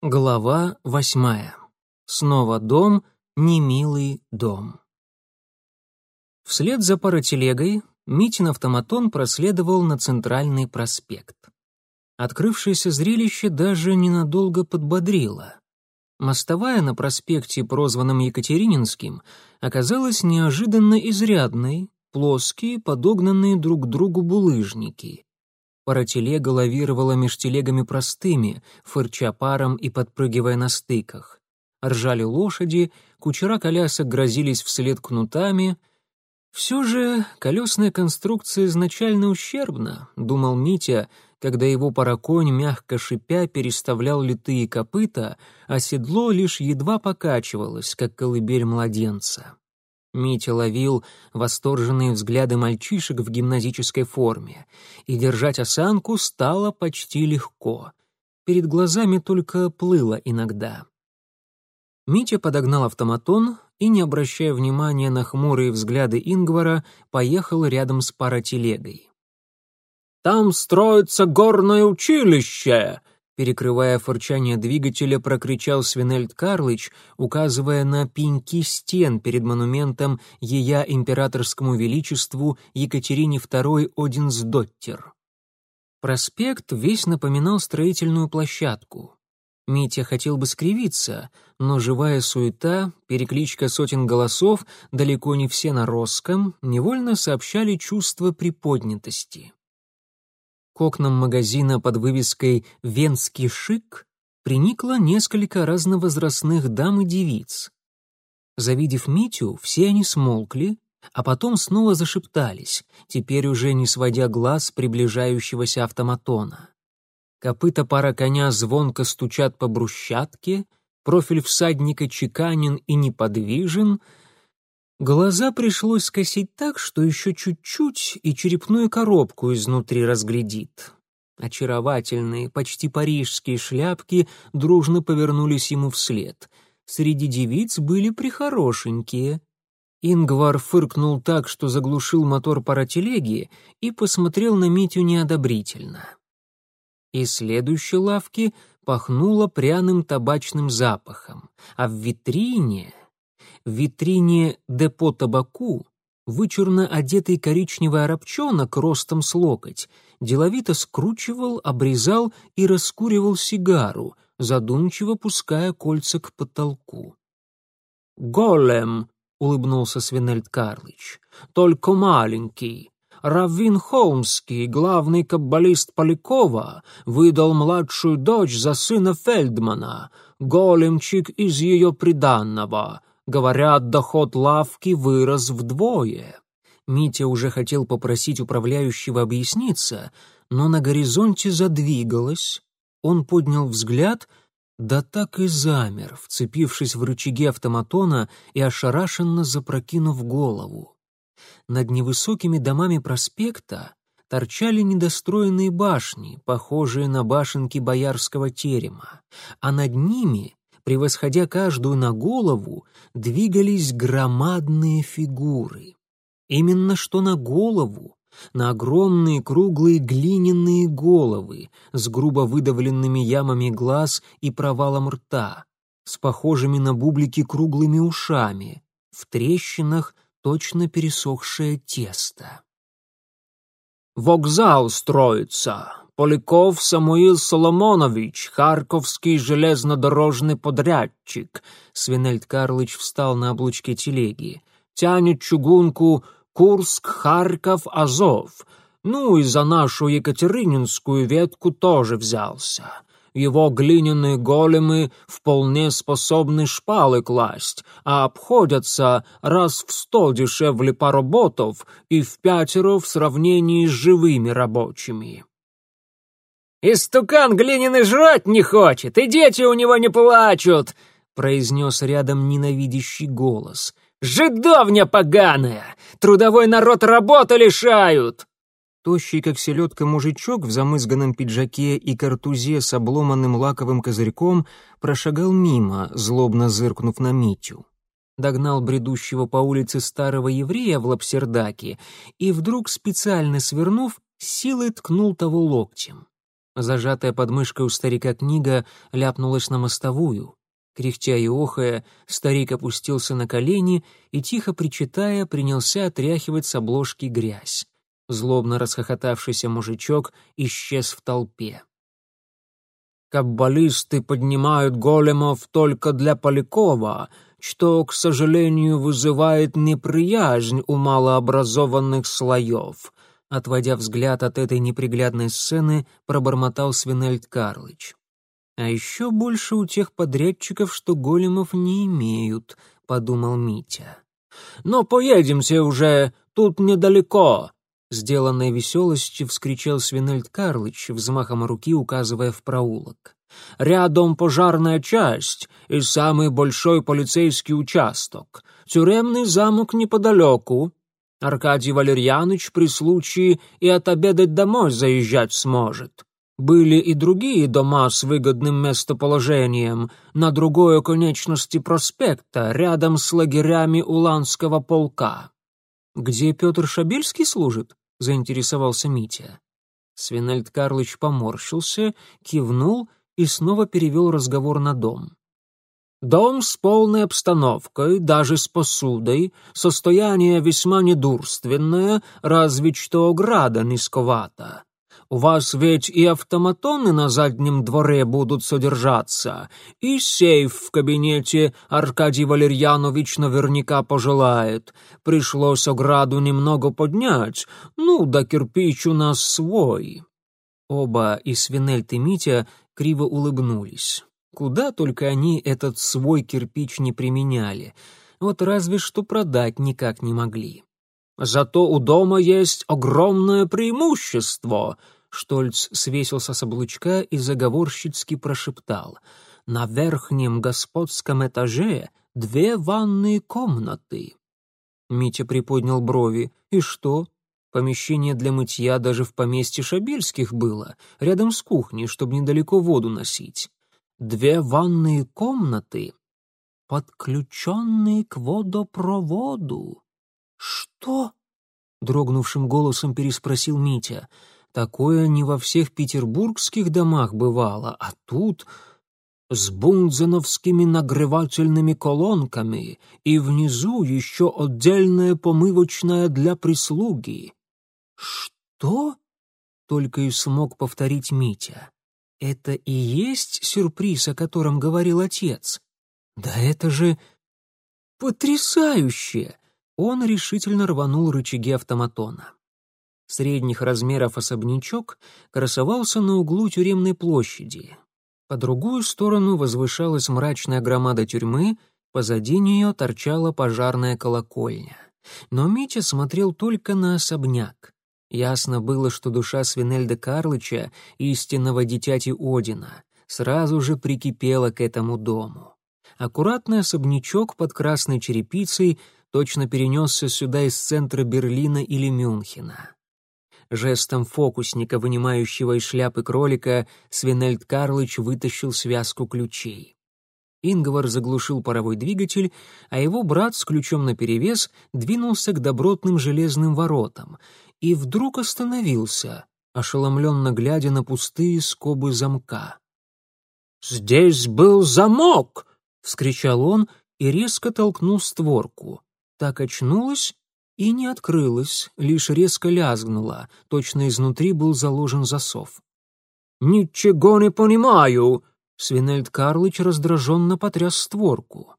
Глава восьмая. Снова дом, немилый дом. Вслед за паротелегой Митин автоматон проследовал на центральный проспект. Открывшееся зрелище даже ненадолго подбодрило. Мостовая на проспекте, прозванном Екатерининским, оказалась неожиданно изрядной, плоские, подогнанные друг к другу булыжники. Паротелега лавировала меж телегами простыми, фырча паром и подпрыгивая на стыках. Ржали лошади, кучера колясок грозились вслед кнутами. «Все же колесная конструкция изначально ущербна», — думал Митя, когда его параконь, мягко шипя, переставлял литые копыта, а седло лишь едва покачивалось, как колыбель младенца. Митя ловил восторженные взгляды мальчишек в гимназической форме, и держать осанку стало почти легко. Перед глазами только плыло иногда. Митя подогнал автоматон и, не обращая внимания на хмурые взгляды Ингвара, поехал рядом с паротелегой. «Там строится горное училище!» Перекрывая фырчание двигателя, прокричал Свинельд Карлыч, указывая на пеньки стен перед монументом Ея императорскому величеству Екатерине II Одинсдоттер. Проспект весь напоминал строительную площадку. Митя хотел бы скривиться, но живая суета, перекличка сотен голосов, далеко не все на русском, невольно сообщали чувство приподнятости. К окнам магазина под вывеской «Венский шик» приникло несколько разновозрастных дам и девиц. Завидев Митю, все они смолкли, а потом снова зашептались, теперь уже не сводя глаз приближающегося автоматона. Копыта пара коня звонко стучат по брусчатке, профиль всадника чеканен и неподвижен — Глаза пришлось скосить так, что еще чуть-чуть и черепную коробку изнутри разглядит. Очаровательные, почти парижские шляпки дружно повернулись ему вслед. Среди девиц были прихорошенькие. Ингвар фыркнул так, что заглушил мотор паротелеги и посмотрел на Митю неодобрительно. Из следующей лавки пахнуло пряным табачным запахом, а в витрине в витрине депо табаку вычурно одетый коричневый арабчонок ростом с локоть деловито скручивал, обрезал и раскуривал сигару, задумчиво пуская кольца к потолку. «Голем!» — улыбнулся Свинельд Карлыч. «Только маленький. Раввин Холмский, главный каббалист Полякова, выдал младшую дочь за сына Фельдмана, големчик из ее приданного. Говорят, доход лавки вырос вдвое. Митя уже хотел попросить управляющего объясниться, но на горизонте задвигалось. Он поднял взгляд, да так и замер, вцепившись в рычаги автоматона и ошарашенно запрокинув голову. Над невысокими домами проспекта торчали недостроенные башни, похожие на башенки боярского терема, а над ними превосходя каждую на голову, двигались громадные фигуры. Именно что на голову, на огромные круглые глиняные головы с грубо выдавленными ямами глаз и провалом рта, с похожими на бублики круглыми ушами, в трещинах точно пересохшее тесто. «Вокзал строится», Поляков Самуил Соломонович, харьковский железнодорожный подрядчик. Свинельд Карлыч встал на облучке телеги. Тянет чугунку Курск, Харьков, Азов. Ну и за нашу Екатерининскую ветку тоже взялся. Его глиняные големы вполне способны шпалы класть, а обходятся раз в сто дешевле поработов и в пятеро в сравнении с живыми рабочими. «Истукан глиняный жрать не хочет, и дети у него не плачут!» — произнес рядом ненавидящий голос. «Жидовня поганая! Трудовой народ работы лишают!» Тощий, как селедка, мужичок в замызганном пиджаке и картузе с обломанным лаковым козырьком прошагал мимо, злобно зыркнув на Митю. Догнал бредущего по улице старого еврея в лапсердаке и вдруг, специально свернув, силой ткнул того локтем. Зажатая под мышкой у старика книга ляпнулась на мостовую. Кряхтя и охая, старик опустился на колени и, тихо причитая, принялся отряхивать с обложки грязь. Злобно расхохотавшийся мужичок исчез в толпе. «Каббалисты поднимают големов только для Полякова, что, к сожалению, вызывает неприязнь у малообразованных слоев», отводя взгляд от этой неприглядной сцены, пробормотал Свинельд Карлыч. А еще больше у тех подрядчиков, что големов не имеют, подумал Митя. Но поедемте уже, тут недалеко. Сделанной веселостью вскричал Свинельд Карлыч, взмахом руки указывая в проулок. «Рядом пожарная часть и самый большой полицейский участок. Тюремный замок неподалеку. Аркадий Валерьяныч при случае и отобедать домой заезжать сможет. Были и другие дома с выгодным местоположением на другой оконечности проспекта, рядом с лагерями Уланского полка. «Где Петр Шабельский служит?» — заинтересовался Митя. Свинельд Карлыч поморщился, кивнул и снова перевел разговор на дом. «Дом с полной обстановкой, даже с посудой, состояние весьма недурственное, разве что ограда низковата. У вас ведь и автоматоны на заднем дворе будут содержаться, и сейф в кабинете Аркадий Валерьянович наверняка пожелает. Пришлось ограду немного поднять, ну да кирпич у нас свой». Оба, и Свинельт и Митя, криво улыбнулись. Куда только они этот свой кирпич не применяли. Вот разве что продать никак не могли. «Зато у дома есть огромное преимущество», Штольц свесился с облучка и заговорщицки прошептал. «На верхнем господском этаже две ванные комнаты». Митя приподнял брови. «И что?» Помещение для мытья даже в поместье Шабельских было, рядом с кухней, чтобы недалеко воду носить. Две ванные комнаты, подключенные к водопроводу. «Что?» — дрогнувшим голосом переспросил Митя. Такое не во всех петербургских домах бывало, а тут с бунзеновскими нагревательными колонками и внизу еще отдельная помывочная для прислуги. «Что?» — только и смог повторить Митя. «Это и есть сюрприз, о котором говорил отец? Да это же потрясающе!» Он решительно рванул рычаги автоматона средних размеров особнячок красовался на углу тюремной площади. По другую сторону возвышалась мрачная громада тюрьмы, позади нее торчала пожарная колокольня. Но Митя смотрел только на особняк. Ясно было, что душа Свинельда Карлыча, истинного дитяти Одина, сразу же прикипела к этому дому. Аккуратный особнячок под красной черепицей точно перенесся сюда из центра Берлина или Мюнхена. Жестом фокусника, вынимающего из шляпы кролика, Свинельд Карлыч вытащил связку ключей. Ингвар заглушил паровой двигатель, а его брат с ключом наперевес двинулся к добротным железным воротам и вдруг остановился, ошеломленно глядя на пустые скобы замка. «Здесь был замок!» — вскричал он и резко толкнул створку. Так очнулась и не открылась, лишь резко лязгнула, точно изнутри был заложен засов. «Ничего не понимаю!» Свинельд Карлыч раздраженно потряс створку.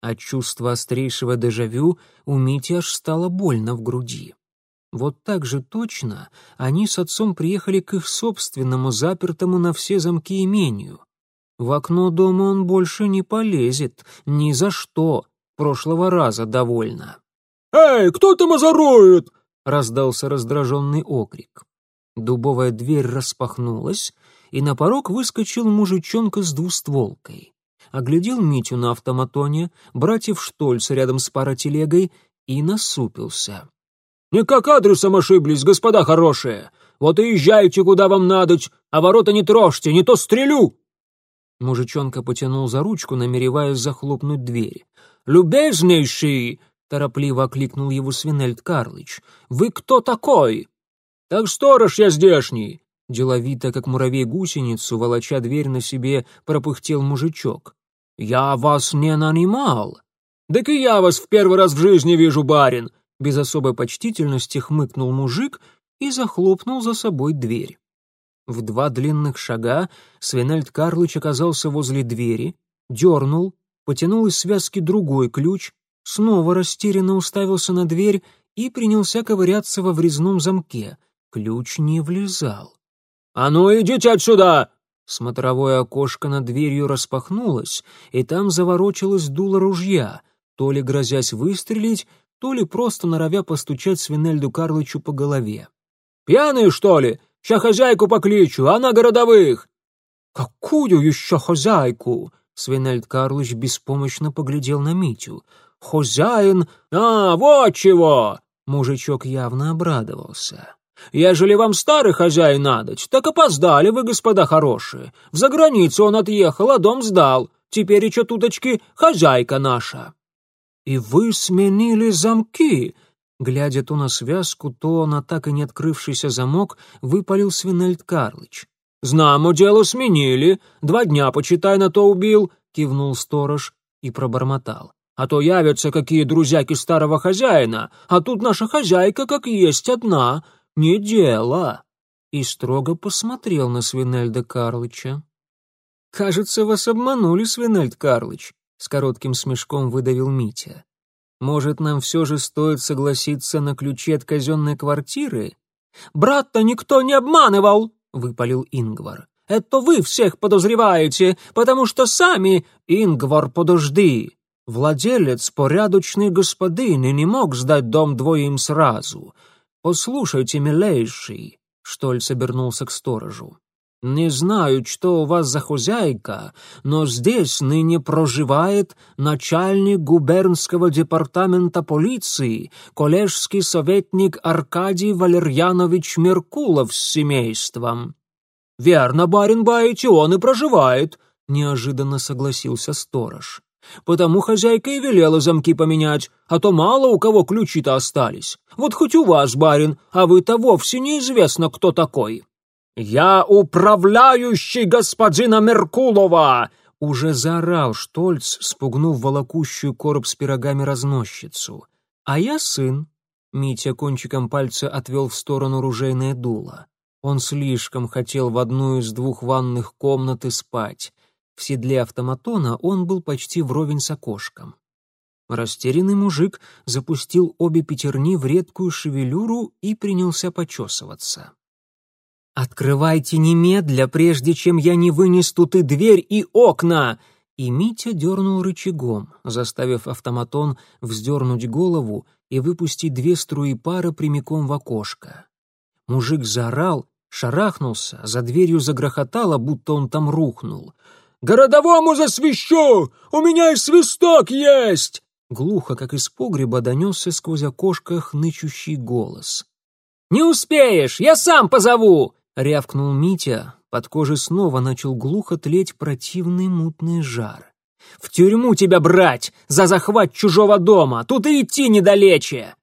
От чувства острейшего дежавю у Мити аж стало больно в груди. Вот так же точно они с отцом приехали к их собственному, запертому на все замки имению. В окно дома он больше не полезет, ни за что, прошлого раза довольно. «Эй, кто там озорует?» — раздался раздраженный окрик. Дубовая дверь распахнулась, и на порог выскочил мужичонка с двустволкой. Оглядел Митю на автоматоне, братьев Штольца рядом с паротелегой и насупился. «Никак адресом ошиблись, господа хорошие! Вот и езжайте, куда вам надоть, а ворота не трожьте, не то стрелю!» Мужичонка потянул за ручку, намереваясь захлопнуть дверь. «Любезнейший!» — торопливо окликнул его Свинельд Карлыч. «Вы кто такой?» «Так сторож я здешний. Деловито, как муравей гусеницу, волоча дверь на себе, пропыхтел мужичок. «Я вас не нанимал!» «Так и я вас в первый раз в жизни вижу, барин!» Без особой почтительности хмыкнул мужик и захлопнул за собой дверь. В два длинных шага Свинельд Карлыч оказался возле двери, дернул, потянул из связки другой ключ, снова растерянно уставился на дверь и принялся ковыряться во врезном замке. Ключ не влезал. «А ну, идите отсюда!» Смотровое окошко над дверью распахнулось, и там заворочилось дуло ружья, то ли грозясь выстрелить, то ли просто норовя постучать Свинельду Карлычу по голове. «Пьяные, что ли? Ща хозяйку покличу, она городовых!» «Какую еще хозяйку?» Свинельд Карлыч беспомощно поглядел на Митю. «Хозяин...» «А, вот чего!» Мужичок явно обрадовался. «Ежели вам старый хозяин надоть, так опоздали вы, господа хорошие. В заграницу он отъехал, а дом сдал. Теперь еще туточки хозяйка наша». «И вы сменили замки?» Глядя то на связку, то на так и не открывшийся замок, выпалил Свинельд Карлыч. «Знамо дело сменили. Два дня, почитай, на то убил», — кивнул сторож и пробормотал. «А то явятся какие друзьяки старого хозяина, а тут наша хозяйка как есть одна. Не дело!» И строго посмотрел на Свинельда Карлыча. «Кажется, вас обманули, Свинельд Карлыч», — с коротким смешком выдавил Митя. «Может, нам все же стоит согласиться на ключи от казенной квартиры?» «Брат-то никто не обманывал!» — выпалил Ингвар. «Это вы всех подозреваете, потому что сами...» «Ингвар, подожди!» Владелец, порядочный господин, и не мог сдать дом двоим сразу. «Послушайте, милейший», — Штольц обернулся к сторожу, «не знаю, что у вас за хозяйка, но здесь ныне проживает начальник губернского департамента полиции, коллежский советник Аркадий Валерьянович Меркулов с семейством». «Верно, барин Баити, он и проживает», — неожиданно согласился сторож. Потому хозяйка и велела замки поменять, а то мало у кого ключи-то остались. Вот хоть у вас, барин, а вы-то вовсе неизвестно, кто такой». «Я управляющий господина Меркулова!» Уже заорал Штольц, спугнув волокущую короб с пирогами разносчицу. «А я сын». Митя кончиком пальца отвел в сторону ружейное дуло. Он слишком хотел в одну из двух ванных комнат и спать. В седле автоматона он был почти вровень с окошком. Растерянный мужик запустил обе пятерни в редкую шевелюру и принялся почесываться. «Открывайте немедля, прежде чем я не вынес тут и дверь, и окна!» И Митя дернул рычагом, заставив автоматон вздернуть голову и выпустить две струи пара прямиком в окошко. Мужик заорал, шарахнулся, за дверью загрохотало, будто он там рухнул — «Городовому засвищу! У меня и свисток есть!» Глухо, как из погреба, донесся сквозь окошко хнычущий голос. «Не успеешь! Я сам позову!» — рявкнул Митя. Под кожей снова начал глухо тлеть противный мутный жар. «В тюрьму тебя брать! За захват чужого дома! Тут и идти недалече!»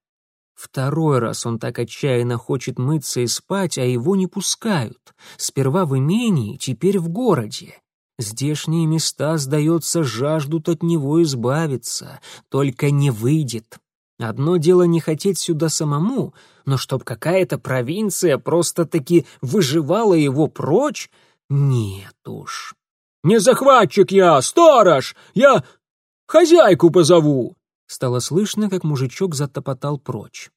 Второй раз он так отчаянно хочет мыться и спать, а его не пускают. Сперва в имении, теперь в городе. Здешние места, сдается, жаждут от него избавиться, только не выйдет. Одно дело не хотеть сюда самому, но чтоб какая-то провинция просто-таки выживала его прочь, нет уж. «Не захватчик я, сторож! Я хозяйку позову!» Стало слышно, как мужичок затопотал прочь.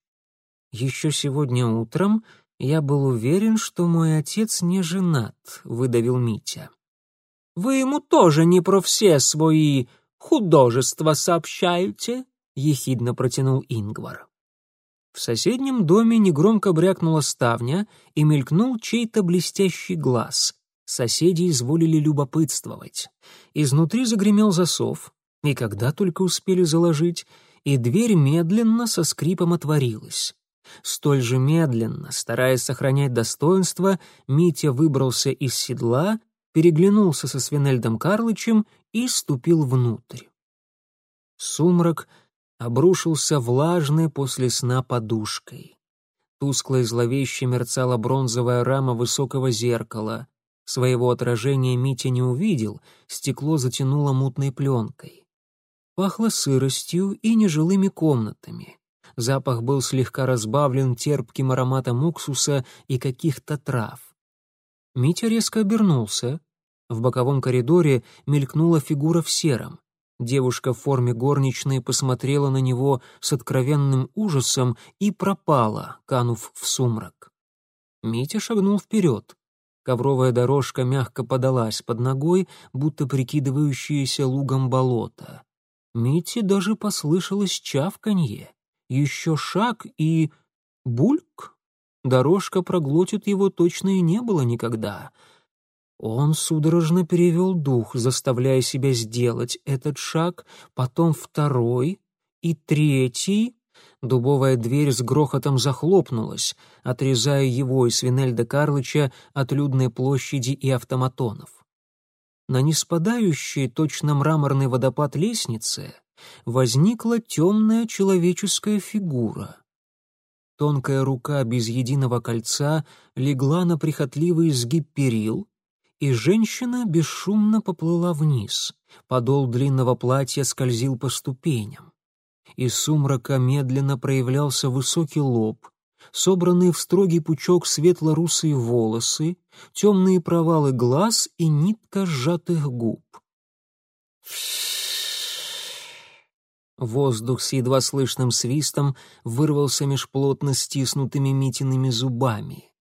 «Еще сегодня утром я был уверен, что мой отец не женат», — выдавил Митя. Вы ему тоже не про все свои художества сообщаете?» — ехидно протянул Ингвар. В соседнем доме негромко брякнула ставня и мелькнул чей-то блестящий глаз. Соседи изволили любопытствовать. Изнутри загремел засов, и когда только успели заложить, и дверь медленно со скрипом отворилась. Столь же медленно, стараясь сохранять достоинство, Митя выбрался из седла переглянулся со Свинельдом Карлычем и ступил внутрь. Сумрак обрушился влажной после сна подушкой. Тускло и зловеще мерцала бронзовая рама высокого зеркала. Своего отражения Митя не увидел, стекло затянуло мутной пленкой. Пахло сыростью и нежилыми комнатами. Запах был слегка разбавлен терпким ароматом уксуса и каких-то трав. Митя резко обернулся. В боковом коридоре мелькнула фигура в сером. Девушка в форме горничной посмотрела на него с откровенным ужасом и пропала, канув в сумрак. Митя шагнул вперед. Ковровая дорожка мягко подалась под ногой, будто прикидывающаяся лугом болото. Мите даже послышалось чавканье. Еще шаг и... бульк! Дорожка проглотит его точно и не было никогда — он судорожно перевел дух, заставляя себя сделать этот шаг, потом второй и третий. Дубовая дверь с грохотом захлопнулась, отрезая его и Свинельда Карлыча от людной площади и автоматонов. На неспадающей, точно мраморный водопад лестнице возникла темная человеческая фигура. Тонкая рука без единого кольца легла на прихотливый изгиб перил, и женщина бесшумно поплыла вниз. Подол длинного платья скользил по ступеням. Из сумрака медленно проявлялся высокий лоб, собранные в строгий пучок светло-русые волосы, темные провалы глаз и нитка сжатых губ. Воздух с едва слышным свистом вырвался меж плотно стиснутыми Митиными зубами.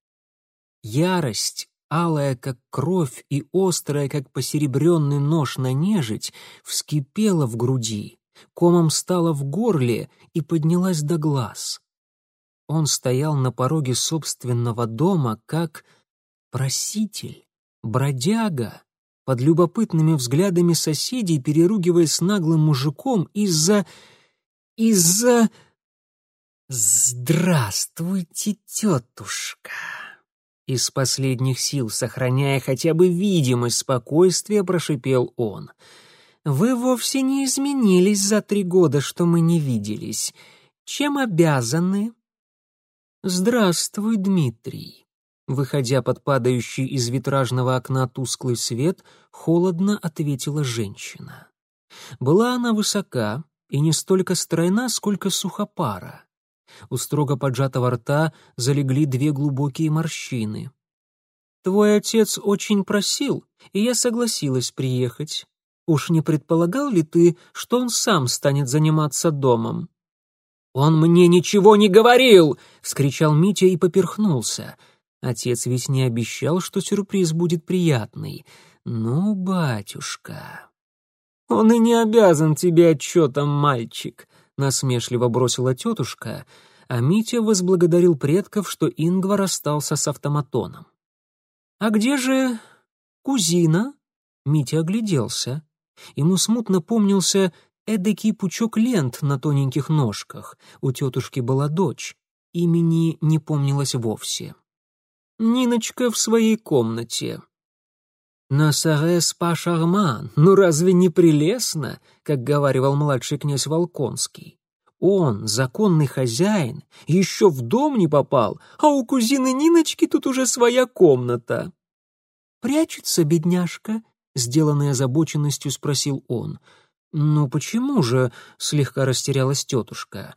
Ярость алая, как кровь, и острая, как посеребренный нож на нежить, вскипела в груди, комом стала в горле и поднялась до глаз. Он стоял на пороге собственного дома, как проситель, бродяга, под любопытными взглядами соседей, переругиваясь с наглым мужиком из-за... из-за... «Здравствуйте, тетушка!» Из последних сил, сохраняя хотя бы видимость спокойствия, прошипел он. «Вы вовсе не изменились за три года, что мы не виделись. Чем обязаны?» «Здравствуй, Дмитрий». Выходя под падающий из витражного окна тусклый свет, холодно ответила женщина. Была она высока и не столько стройна, сколько сухопара. У строго поджатого рта залегли две глубокие морщины. «Твой отец очень просил, и я согласилась приехать. Уж не предполагал ли ты, что он сам станет заниматься домом?» «Он мне ничего не говорил!» — вскричал Митя и поперхнулся. Отец ведь не обещал, что сюрприз будет приятный. «Ну, батюшка...» «Он и не обязан тебе отчетом, мальчик», — насмешливо бросила тетушка, а Митя возблагодарил предков, что Ингвар остался с автоматоном. «А где же кузина?» Митя огляделся. Ему смутно помнился эдакий пучок лент на тоненьких ножках. У тетушки была дочь. Имени не помнилось вовсе. «Ниночка в своей комнате», «Насарес па шарман, ну разве не прелестно?» — как говаривал младший князь Волконский. Он, законный хозяин, еще в дом не попал, а у кузины Ниночки тут уже своя комната. «Прячется, бедняжка?» — сделанной озабоченностью спросил он. «Ну почему же?» — слегка растерялась тетушка.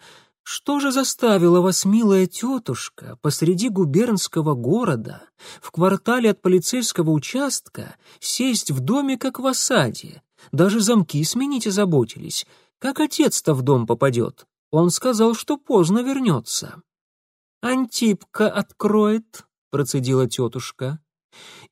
Что же заставило вас, милая тетушка, посреди губернского города, в квартале от полицейского участка, сесть в доме, как в осаде? Даже замки сменить озаботились. Как отец-то в дом попадет? Он сказал, что поздно вернется. «Антипка откроет», — процедила тетушка.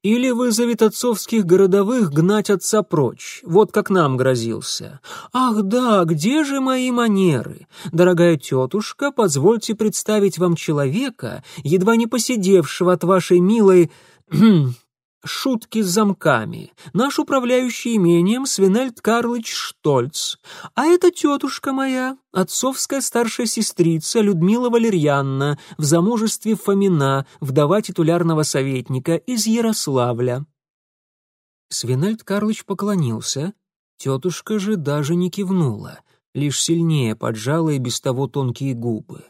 Или вызовет отцовских городовых гнать отца прочь, вот как нам грозился. Ах да, где же мои манеры? Дорогая тетушка, позвольте представить вам человека, едва не посидевшего от вашей милой шутки с замками, наш управляющий имением Свинельд Карлыч Штольц. А это тетушка моя, отцовская старшая сестрица Людмила Валерьянна, в замужестве Фомина, вдова титулярного советника из Ярославля». Свинельд Карлыч поклонился, тетушка же даже не кивнула, лишь сильнее поджала и без того тонкие губы.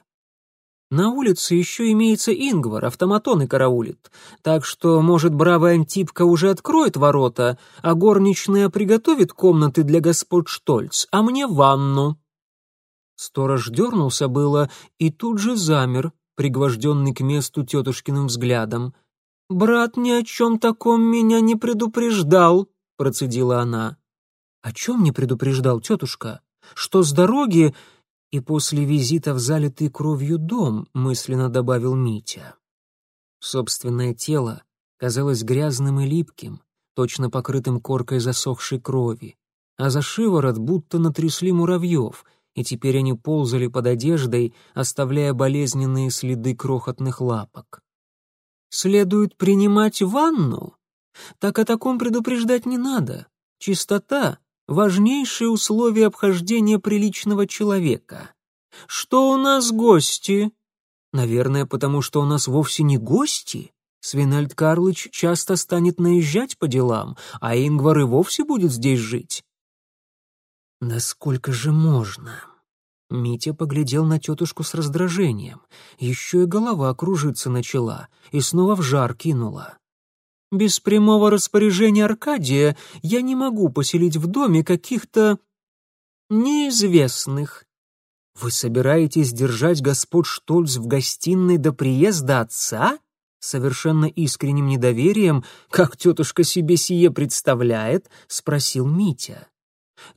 На улице еще имеется Ингвар, автоматон и караулит. Так что, может, бравая Антипка уже откроет ворота, а горничная приготовит комнаты для господ Штольц, а мне ванну». Сторож дернулся было и тут же замер, пригвожденный к месту тетушкиным взглядом. «Брат ни о чем таком меня не предупреждал», — процедила она. «О чем не предупреждал, тетушка? Что с дороги и после визита в залитый кровью дом, мысленно добавил Митя. Собственное тело казалось грязным и липким, точно покрытым коркой засохшей крови, а за шиворот будто натрясли муравьев, и теперь они ползали под одеждой, оставляя болезненные следы крохотных лапок. «Следует принимать ванну? Так о таком предупреждать не надо. Чистота важнейшее условие обхождения приличного человека. Что у нас гости? Наверное, потому что у нас вовсе не гости. Свинальд Карлыч часто станет наезжать по делам, а Ингвар и вовсе будет здесь жить. Насколько же можно? Митя поглядел на тетушку с раздражением. Еще и голова кружиться начала, и снова в жар кинула. Без прямого распоряжения Аркадия я не могу поселить в доме каких-то неизвестных. Вы собираетесь держать господ Штольц в гостиной до приезда отца? Совершенно искренним недоверием, как тетушка себе сие представляет, спросил Митя.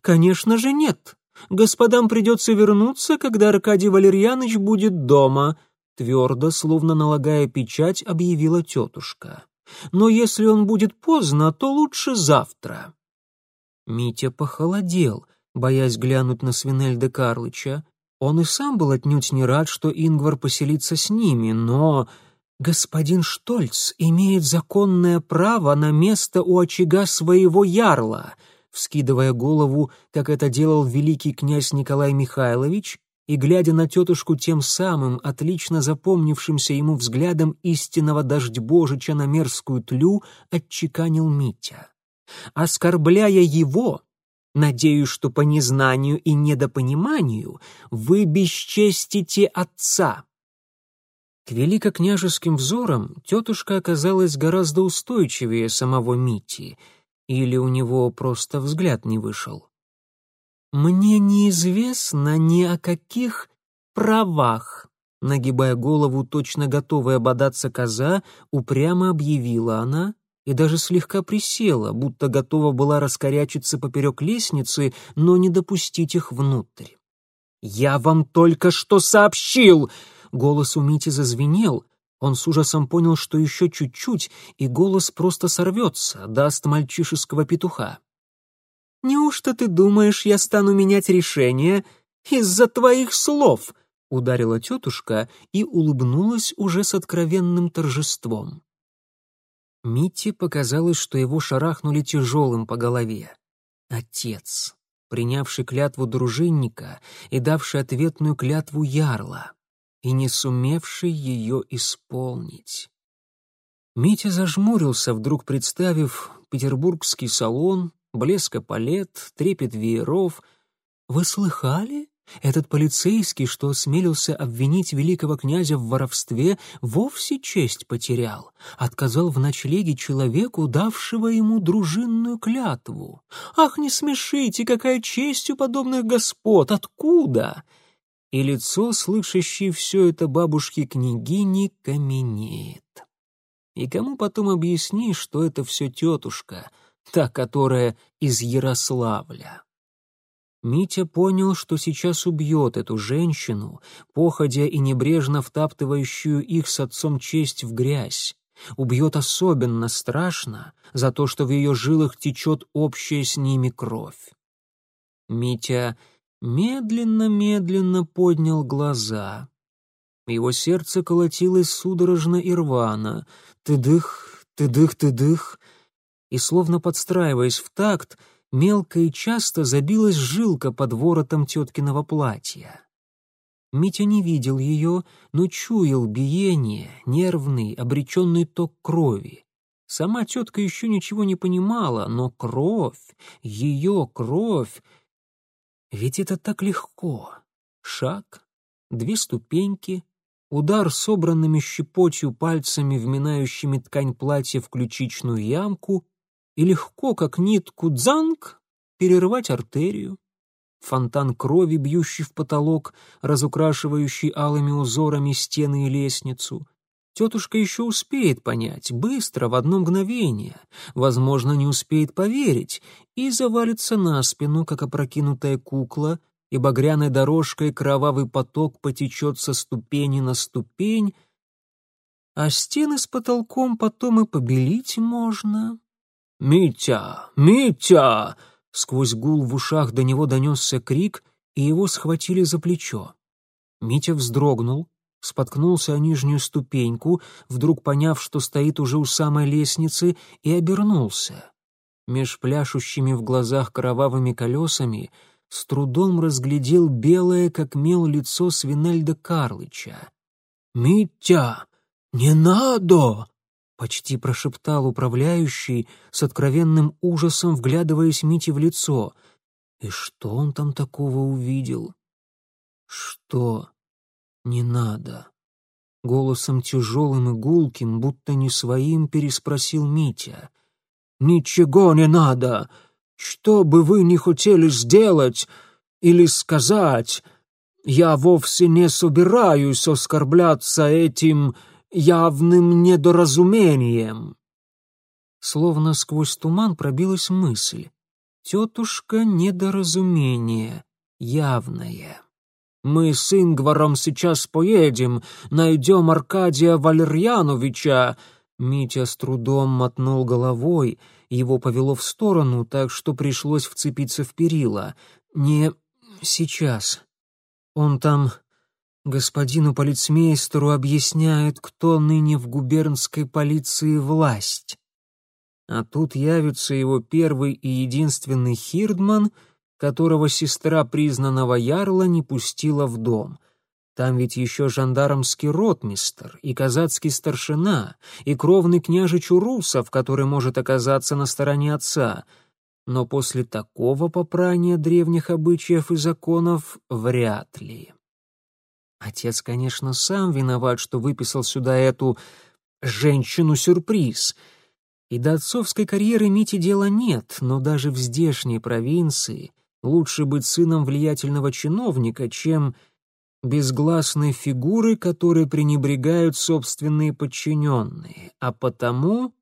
Конечно же нет. Господам придется вернуться, когда Аркадий Валерьяныч будет дома, твердо, словно налагая печать, объявила тетушка но если он будет поздно, то лучше завтра». Митя похолодел, боясь глянуть на Свинельда Карлыча. Он и сам был отнюдь не рад, что Ингвар поселится с ними, но... «Господин Штольц имеет законное право на место у очага своего ярла», вскидывая голову, как это делал великий князь Николай Михайлович, и, глядя на тетушку тем самым, отлично запомнившимся ему взглядом истинного дождьбожича на мерзкую тлю, отчеканил Митя. «Оскорбляя его, надеюсь, что по незнанию и недопониманию вы бесчестите отца». К великокняжеским взорам тетушка оказалась гораздо устойчивее самого Мити, или у него просто взгляд не вышел. «Мне неизвестно ни о каких правах», нагибая голову, точно готовая бодаться коза, упрямо объявила она и даже слегка присела, будто готова была раскорячиться поперек лестницы, но не допустить их внутрь. «Я вам только что сообщил!» Голос у Мити зазвенел. Он с ужасом понял, что еще чуть-чуть, и голос просто сорвется, даст мальчишеского петуха. «Неужто ты думаешь, я стану менять решение из-за твоих слов?» — ударила тетушка и улыбнулась уже с откровенным торжеством. Митте показалось, что его шарахнули тяжелым по голове. Отец, принявший клятву дружинника и давший ответную клятву ярла, и не сумевший ее исполнить. Митя зажмурился, вдруг представив петербургский салон, блеск палет, трепет вееров. Вы слыхали? Этот полицейский, что осмелился обвинить великого князя в воровстве, вовсе честь потерял, отказал в ночлеге человеку, давшего ему дружинную клятву. Ах, не смешите, какая честь у подобных господ, откуда? И лицо, слышащее все это бабушки-княгини, каменеет. И кому потом объяснишь, что это все тетушка — та, которая из Ярославля. Митя понял, что сейчас убьет эту женщину, походя и небрежно втаптывающую их с отцом честь в грязь. Убьет особенно страшно за то, что в ее жилах течет общая с ними кровь. Митя медленно-медленно поднял глаза. Его сердце колотилось судорожно и рвано. Ты-дых, ты-дых, ты-дых — и, словно подстраиваясь в такт, мелко и часто забилась жилка под воротом теткиного платья. Митя не видел ее, но чуял биение, нервный, обреченный ток крови. Сама тетка еще ничего не понимала, но кровь, ее кровь... Ведь это так легко. Шаг, две ступеньки, удар собранными щепотью пальцами, вминающими ткань платья в ключичную ямку, и легко, как нитку дзанг, перервать артерию. Фонтан крови, бьющий в потолок, разукрашивающий алыми узорами стены и лестницу. Тетушка еще успеет понять, быстро, в одно мгновение, возможно, не успеет поверить, и завалится на спину, как опрокинутая кукла, и багряной дорожкой кровавый поток потечет со ступени на ступень, а стены с потолком потом и побелить можно. «Митя! Митя!» Сквозь гул в ушах до него донесся крик, и его схватили за плечо. Митя вздрогнул, споткнулся о нижнюю ступеньку, вдруг поняв, что стоит уже у самой лестницы, и обернулся. Меж пляшущими в глазах кровавыми колесами с трудом разглядел белое, как мел, лицо Свинельда Карлыча. «Митя, не надо!» — почти прошептал управляющий, с откровенным ужасом вглядываясь Мите в лицо. И что он там такого увидел? «Что? Не надо?» Голосом тяжелым и гулким, будто не своим, переспросил Митя. «Ничего не надо! Что бы вы ни хотели сделать или сказать, я вовсе не собираюсь оскорбляться этим явным недоразумением. Словно сквозь туман пробилась мысль. Тетушка недоразумение, явное. Мы с Ингваром сейчас поедем, найдем Аркадия Валерьяновича. Митя с трудом мотнул головой, его повело в сторону, так что пришлось вцепиться в перила. Не сейчас. Он там господину полицмейстеру объясняет, кто ныне в губернской полиции власть. А тут явится его первый и единственный хирдман, которого сестра признанного ярла не пустила в дом. Там ведь еще жандармский ротмистер и казацкий старшина, и кровный княжич Урусов, который может оказаться на стороне отца. Но после такого попрания древних обычаев и законов вряд ли. Отец, конечно, сам виноват, что выписал сюда эту женщину-сюрприз. И до отцовской карьеры Мити дела нет, но даже в здешней провинции лучше быть сыном влиятельного чиновника, чем безгласной фигуры, которые пренебрегают собственные подчиненные. А потому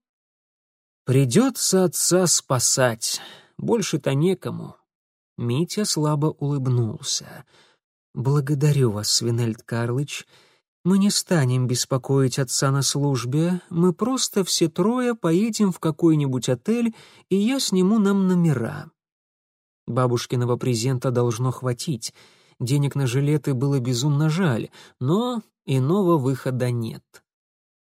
придется отца спасать. Больше-то некому. Митя слабо улыбнулся — «Благодарю вас, Свинельд Карлыч. Мы не станем беспокоить отца на службе, мы просто все трое поедем в какой-нибудь отель, и я сниму нам номера». Бабушкиного презента должно хватить. Денег на жилеты было безумно жаль, но иного выхода нет.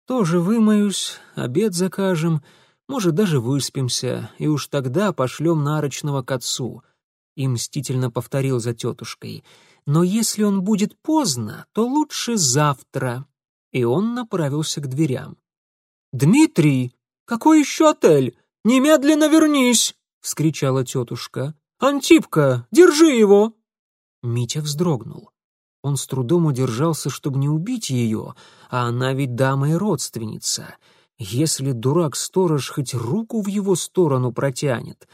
Тоже вымоюсь, обед закажем, может, даже выспимся, и уж тогда пошлем нарочного к отцу. И мстительно повторил за тетушкой — но если он будет поздно, то лучше завтра». И он направился к дверям. «Дмитрий, какой еще отель? Немедленно вернись!» — вскричала тетушка. «Антипка, держи его!» Митя вздрогнул. Он с трудом удержался, чтобы не убить ее, а она ведь дама и родственница. Если дурак-сторож хоть руку в его сторону протянет,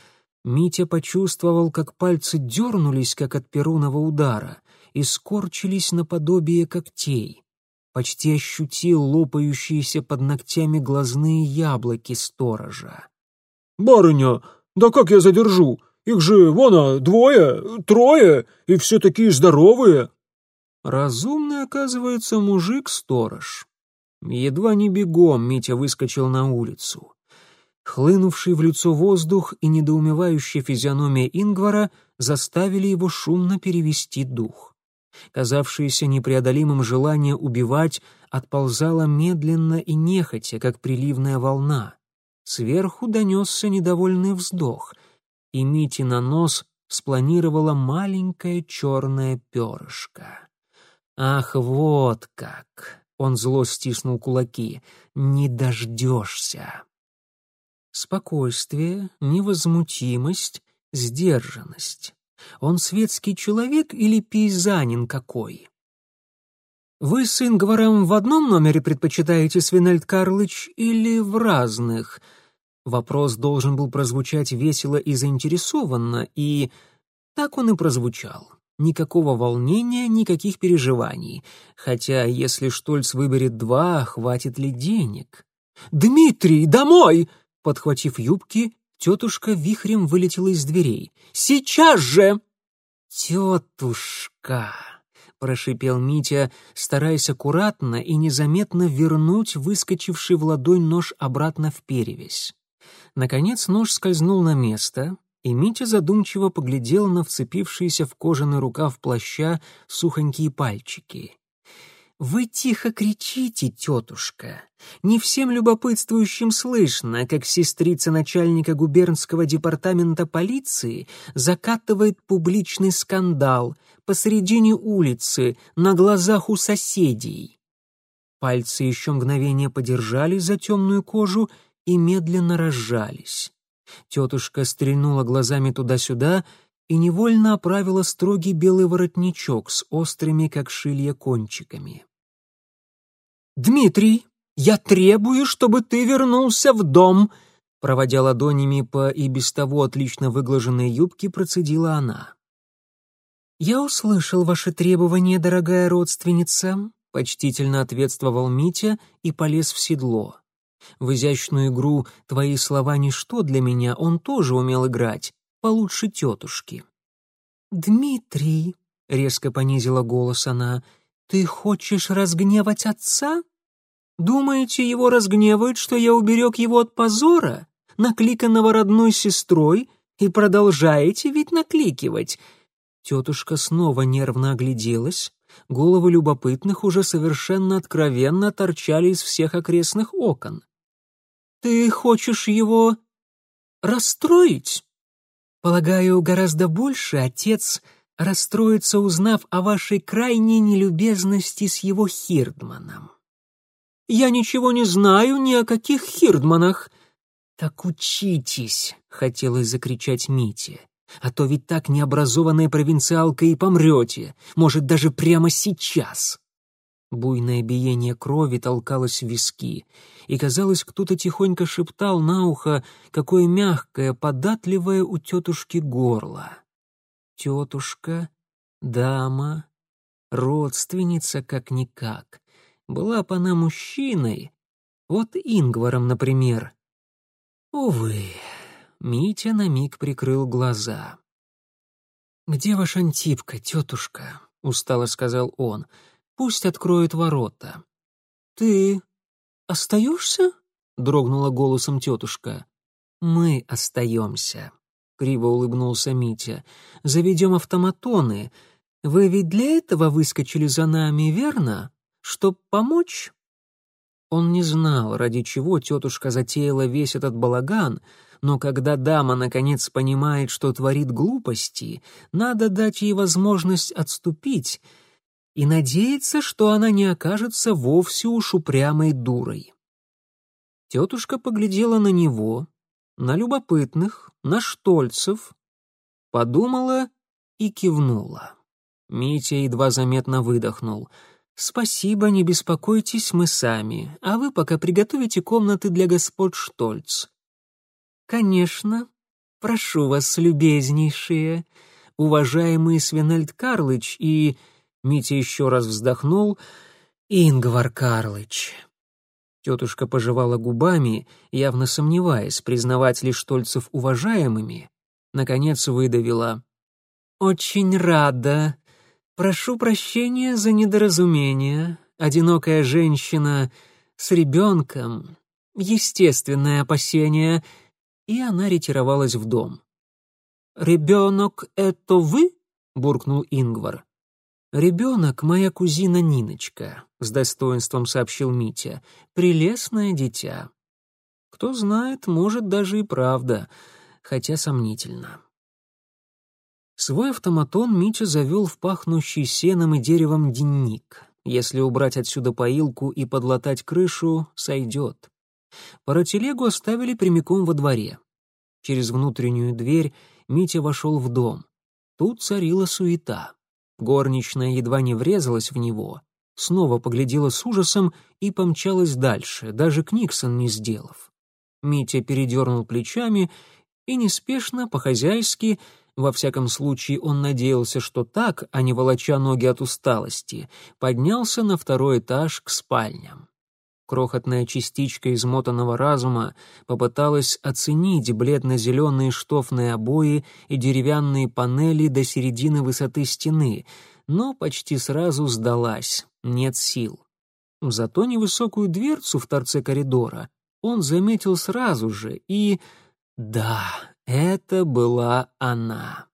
Митя почувствовал, как пальцы дернулись, как от перуного удара, и скорчились наподобие когтей. Почти ощутил лопающиеся под ногтями глазные яблоки сторожа. «Барыня, да как я задержу? Их же, вон, двое, трое, и все такие здоровые!» Разумный, оказывается, мужик-сторож. Едва не бегом Митя выскочил на улицу. Хлынувший в лицо воздух и недоумевающая физиономия Ингвара заставили его шумно перевести дух. Казавшееся непреодолимым желание убивать отползало медленно и нехотя, как приливная волна. Сверху донесся недовольный вздох, и Мити на нос спланировала маленькое черное перышко. «Ах, вот как!» — он зло стиснул кулаки. «Не дождешься!» Спокойствие, невозмутимость, сдержанность. Он светский человек или пейзанин какой? «Вы с Ингваром в одном номере предпочитаете, Свинельд Карлыч, или в разных?» Вопрос должен был прозвучать весело и заинтересованно, и так он и прозвучал. Никакого волнения, никаких переживаний. Хотя, если Штольц выберет два, хватит ли денег? «Дмитрий, домой!» Подхватив юбки, тетушка вихрем вылетела из дверей. «Сейчас же!» «Тетушка!» — прошипел Митя, стараясь аккуратно и незаметно вернуть выскочивший в ладонь нож обратно в перевязь. Наконец нож скользнул на место, и Митя задумчиво поглядел на вцепившиеся в кожаный рукав плаща сухонькие пальчики. «Вы тихо кричите, тетушка. Не всем любопытствующим слышно, как сестрица начальника губернского департамента полиции закатывает публичный скандал посредине улицы, на глазах у соседей». Пальцы еще мгновение подержали за темную кожу и медленно разжались. Тетушка стрельнула глазами туда-сюда и невольно оправила строгий белый воротничок с острыми, как шилья, кончиками. «Дмитрий, я требую, чтобы ты вернулся в дом!» Проводя ладонями по и без того отлично выглаженной юбке, процедила она. «Я услышал ваши требования, дорогая родственница», — почтительно ответствовал Митя и полез в седло. В изящную игру «Твои слова ничто для меня» он тоже умел играть, получше тетушки. «Дмитрий», — резко понизила голос она, — «ты хочешь разгневать отца? Думаете, его разгневает, что я уберег его от позора, накликанного родной сестрой, и продолжаете ведь накликивать?» Тетушка снова нервно огляделась, головы любопытных уже совершенно откровенно торчали из всех окрестных окон. Ты хочешь его расстроить? Полагаю, гораздо больше отец расстроится, узнав о вашей крайней нелюбезности с его Хирдманом. Я ничего не знаю ни о каких Хирдманах. Так учитесь, хотелось закричать Мите. А то ведь так необразованная провинциалка и помрете, может, даже прямо сейчас. Буйное биение крови толкалось в виски, и, казалось, кто-то тихонько шептал на ухо, какое мягкое, податливое у тетушки горло. Тетушка, дама, родственница как-никак. Была бы она мужчиной, вот Ингваром, например. Увы, Митя на миг прикрыл глаза. «Где ваш Антипка, тетушка?» — устало сказал он — Пусть откроет ворота. «Ты остаешься?» — дрогнула голосом тетушка. «Мы остаемся», — криво улыбнулся Митя. «Заведем автоматоны. Вы ведь для этого выскочили за нами, верно? Чтоб помочь?» Он не знал, ради чего тетушка затеяла весь этот балаган, но когда дама наконец понимает, что творит глупости, надо дать ей возможность отступить — и надеяться, что она не окажется вовсе уж упрямой дурой. Тетушка поглядела на него, на любопытных, на штольцев, подумала и кивнула. Митя едва заметно выдохнул. «Спасибо, не беспокойтесь, мы сами, а вы пока приготовите комнаты для господ Штольц». «Конечно. Прошу вас, любезнейшие, уважаемый Свинельд Карлыч и...» Митя еще раз вздохнул. «Ингвар Карлыч». Тетушка пожевала губами, явно сомневаясь, признавать ли Штольцев уважаемыми. Наконец выдавила. «Очень рада. Прошу прощения за недоразумение. Одинокая женщина с ребенком. Естественное опасение». И она ретировалась в дом. «Ребенок — это вы?» — буркнул Ингвар. «Ребенок — моя кузина Ниночка», — с достоинством сообщил Митя. «Прелестное дитя». Кто знает, может, даже и правда, хотя сомнительно. Свой автоматон Митя завел в пахнущий сеном и деревом денник. Если убрать отсюда поилку и подлатать крышу, сойдет. Паротелегу оставили прямиком во дворе. Через внутреннюю дверь Митя вошел в дом. Тут царила суета. Горничная едва не врезалась в него. снова поглядела с ужасом и помчалась дальше, даже Книксон не сделав. Митя передернул плечами и неспешно, по-хозяйски, во всяком случае он надеялся, что так, а не волоча ноги от усталости, поднялся на второй этаж к спальням. Крохотная частичка измотанного разума попыталась оценить бледно-зеленые штофные обои и деревянные панели до середины высоты стены, но почти сразу сдалась, нет сил. Зато невысокую дверцу в торце коридора он заметил сразу же, и... Да, это была она.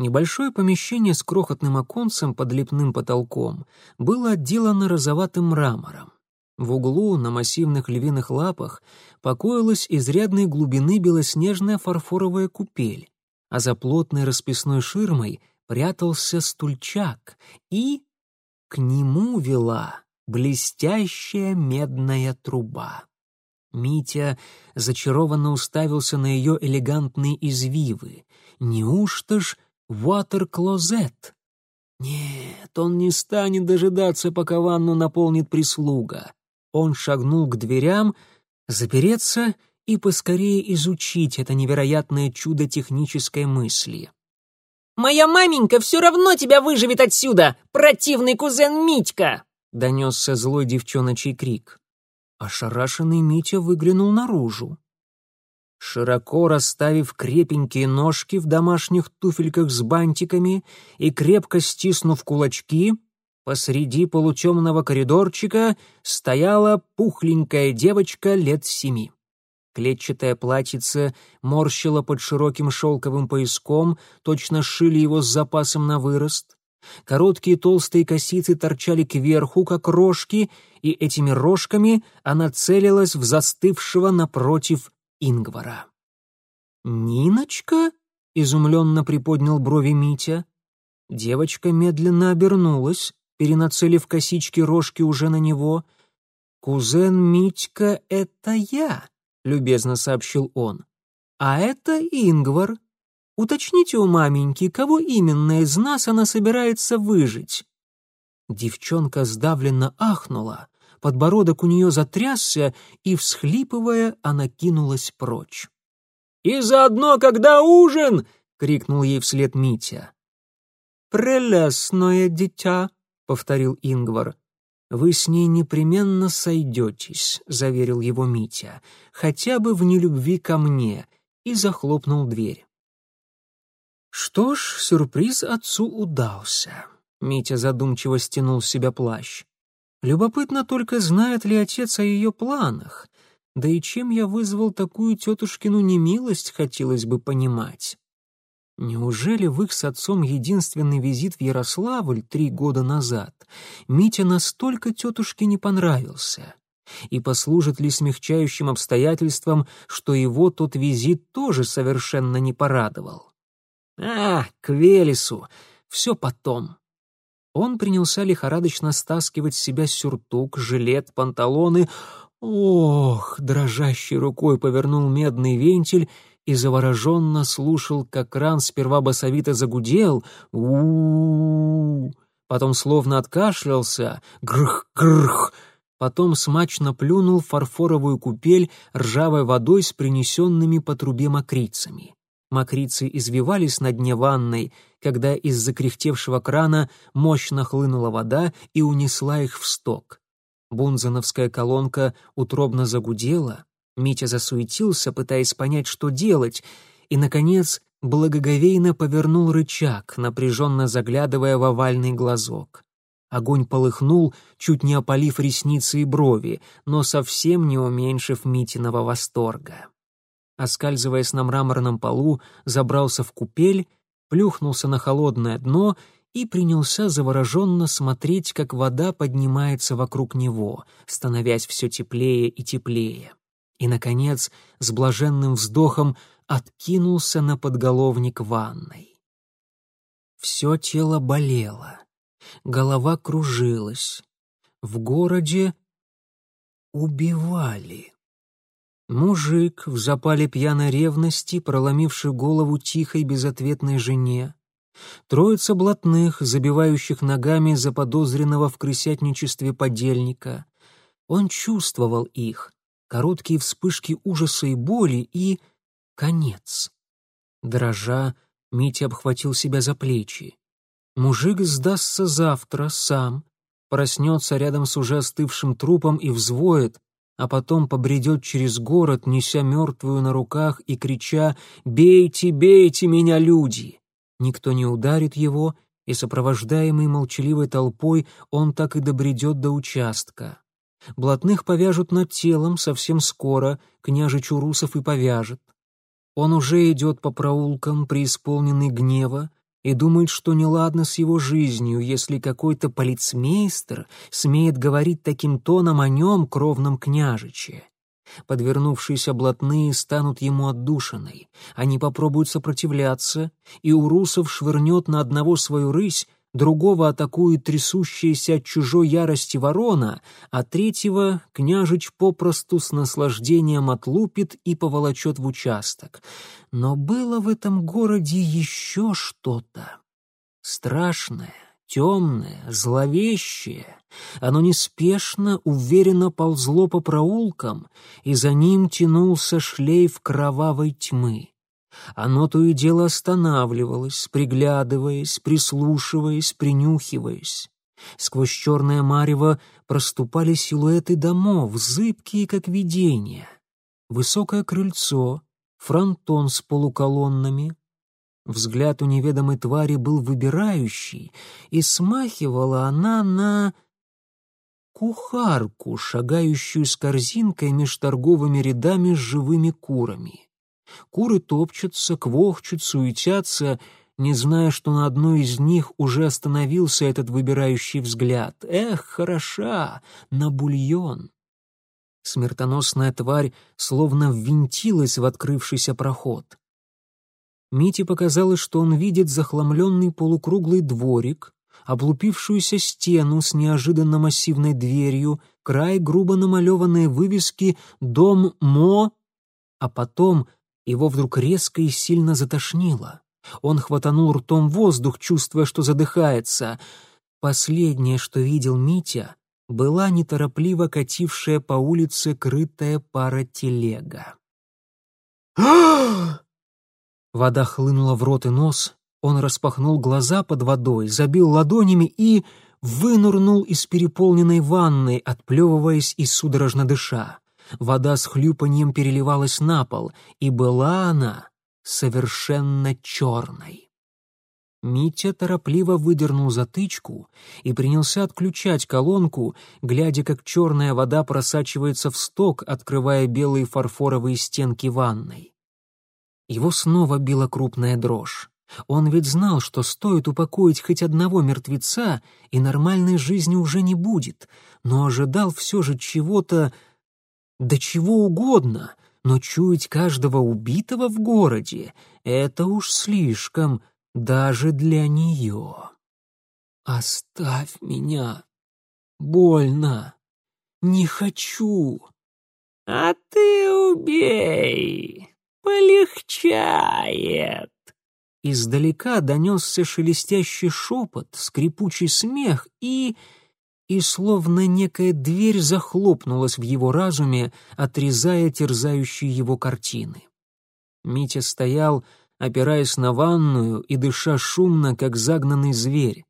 Небольшое помещение с крохотным оконцем под лепным потолком было отделано розоватым мрамором. В углу на массивных львиных лапах покоилась изрядной глубины белоснежная фарфоровая купель, а за плотной расписной ширмой прятался стульчак, и к нему вела блестящая медная труба. Митя зачарованно уставился на ее элегантные извивы. Неужто ж ватер-клозет? Нет, он не станет дожидаться, пока ванну наполнит прислуга. Он шагнул к дверям, запереться и поскорее изучить это невероятное чудо технической мысли. «Моя маменька все равно тебя выживет отсюда, противный кузен Митька!» — донесся злой девчоночий крик. Ошарашенный Митя выглянул наружу. Широко расставив крепенькие ножки в домашних туфельках с бантиками и крепко стиснув кулачки, посреди полутемного коридорчика стояла пухленькая девочка лет семи. Клетчатое платьице морщило под широким шелковым пояском, точно шили его с запасом на вырост. Короткие толстые косицы торчали кверху, как рожки, и этими рожками она целилась в застывшего напротив Ингвара. «Ниночка?» — изумленно приподнял брови Митя. Девочка медленно обернулась, перенацелив косички рожки уже на него. «Кузен Митька — это я», — любезно сообщил он. «А это Ингвар, Уточните у маменьки, кого именно из нас она собирается выжить». Девчонка сдавленно ахнула, подбородок у нее затрясся, и, всхлипывая, она кинулась прочь. «И заодно, когда ужин!» — крикнул ей вслед Митя. «Прелестное дитя!» — повторил Ингвар. «Вы с ней непременно сойдетесь», — заверил его Митя, «хотя бы в нелюбви ко мне», и захлопнул дверь. Что ж, сюрприз отцу удался. Митя задумчиво стянул с себя плащ. Любопытно только, знает ли отец о ее планах. Да и чем я вызвал такую тетушкину немилость, хотелось бы понимать. Неужели в их с отцом единственный визит в Ярославль три года назад Митя настолько тетушке не понравился? И послужит ли смягчающим обстоятельством, что его тот визит тоже совершенно не порадовал? А, к Велесу. Все потом. Он принялся лихорадочно стаскивать с себя сюртук, жилет, панталоны. Ох, дрожащей рукой повернул медный вентиль и завороженно слушал, как кран сперва басовито загудел. у у. Потом словно откашлялся. Грх-грх. Потом смачно плюнул фарфоровую купель ржавой водой с принесенными по трубе мокрицами. Мокрицы извивались на дне ванной, когда из закряхтевшего крана мощно хлынула вода и унесла их в сток. Бунзановская колонка утробно загудела, Митя засуетился, пытаясь понять, что делать, и, наконец, благоговейно повернул рычаг, напряженно заглядывая в овальный глазок. Огонь полыхнул, чуть не опалив ресницы и брови, но совсем не уменьшив Митиного восторга оскальзываясь на мраморном полу, забрался в купель, плюхнулся на холодное дно и принялся завороженно смотреть, как вода поднимается вокруг него, становясь все теплее и теплее. И, наконец, с блаженным вздохом откинулся на подголовник ванной. Все тело болело, голова кружилась. В городе убивали. Мужик в запале пьяной ревности, проломивший голову тихой безответной жене. Троица блатных, забивающих ногами заподозренного в крысятничестве подельника. Он чувствовал их, короткие вспышки ужаса и боли и... конец. Дрожа, Митя обхватил себя за плечи. Мужик сдастся завтра сам, проснется рядом с уже остывшим трупом и взвоет, а потом побредет через город, неся мертвую на руках и крича «Бейте, бейте меня, люди!». Никто не ударит его, и, сопровождаемый молчаливой толпой, он так и добредет до участка. Блатных повяжут над телом совсем скоро, княжич Урусов и повяжет. Он уже идет по проулкам, преисполненный гнева, и думает, что неладно с его жизнью, если какой-то полицмейстер смеет говорить таким тоном о нем, кровном княжиче. Подвернувшиеся блатные станут ему отдушиной. Они попробуют сопротивляться, и Урусов швырнет на одного свою рысь, другого атакует трясущаяся от чужой ярости ворона, а третьего княжич попросту с наслаждением отлупит и поволочет в участок. Но было в этом городе еще что-то страшное, темное, зловещее. Оно неспешно, уверенно ползло по проулкам, и за ним тянулся шлейф кровавой тьмы. Оно то и дело останавливалось, приглядываясь, прислушиваясь, принюхиваясь. Сквозь черное марево проступали силуэты домов, зыбкие, как видения. Высокое крыльцо, фронтон с полуколоннами. Взгляд у неведомой твари был выбирающий, и смахивала она на кухарку, шагающую с корзинкой меж торговыми рядами с живыми курами. Куры топчутся, квохчут, суетятся, не зная, что на одной из них уже остановился этот выбирающий взгляд. Эх, хороша, на бульон. Смертоносная тварь словно ввинтилась в открывшийся проход. Мите показалось, что он видит захламленный полукруглый дворик, облупившуюся стену с неожиданно массивной дверью, край грубо намалеванной вывески «Дом Мо», а потом — его вдруг резко и сильно затошнило. Он хватанул ртом воздух, чувствуя, что задыхается. Последнее, что видел Митя, была неторопливо катившая по улице крытая пара телега. Вода хлынула в рот и нос, он распахнул глаза под водой, забил ладонями и вынырнул из переполненной ванной, отплевываясь и судорожно дыша. Вода с хлюпаньем переливалась на пол, и была она совершенно черной. Митя торопливо выдернул затычку и принялся отключать колонку, глядя, как черная вода просачивается в сток, открывая белые фарфоровые стенки ванной. Его снова била крупная дрожь. Он ведь знал, что стоит упокоить хоть одного мертвеца, и нормальной жизни уже не будет, но ожидал все же чего-то да чего угодно, но чуять каждого убитого в городе — это уж слишком даже для нее. «Оставь меня! Больно! Не хочу!» «А ты убей! Полегчает!» Издалека донесся шелестящий шепот, скрипучий смех и и словно некая дверь захлопнулась в его разуме, отрезая терзающие его картины. Митя стоял, опираясь на ванную и дыша шумно, как загнанный зверь.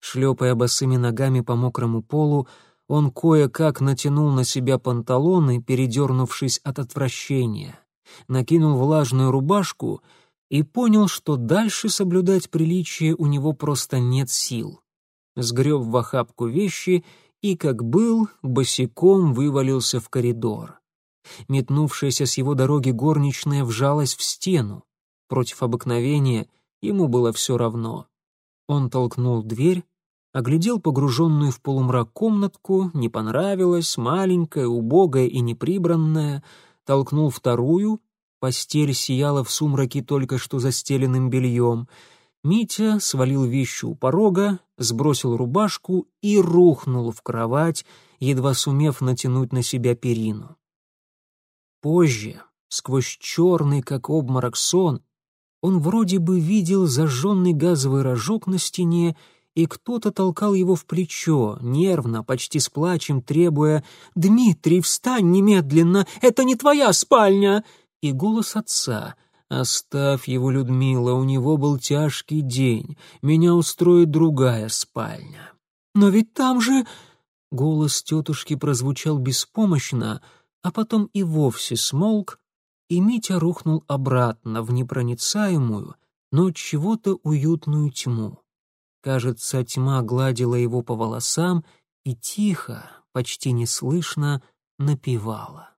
Шлепая босыми ногами по мокрому полу, он кое-как натянул на себя панталоны, передернувшись от отвращения, накинул влажную рубашку и понял, что дальше соблюдать приличие у него просто нет сил сгреб в охапку вещи и, как был, босиком вывалился в коридор. Метнувшаяся с его дороги горничная вжалась в стену. Против обыкновения ему было все равно. Он толкнул дверь, оглядел погруженную в полумрак комнатку, не понравилось, маленькая, убогая и неприбранная, толкнул вторую, постель сияла в сумраке только что застеленным бельем — Митя свалил вещи у порога, сбросил рубашку и рухнул в кровать, едва сумев натянуть на себя перину. Позже, сквозь черный, как обморок, сон, Он вроде бы видел зажженный газовый рожок на стене, и кто-то толкал его в плечо, нервно, почти с плачем, требуя «Дмитрий, встань немедленно! Это не твоя спальня!» И голос отца «Оставь его, Людмила, у него был тяжкий день. Меня устроит другая спальня». «Но ведь там же...» Голос тетушки прозвучал беспомощно, а потом и вовсе смолк, и Митя рухнул обратно в непроницаемую, но чего-то уютную тьму. Кажется, тьма гладила его по волосам и тихо, почти неслышно напевала.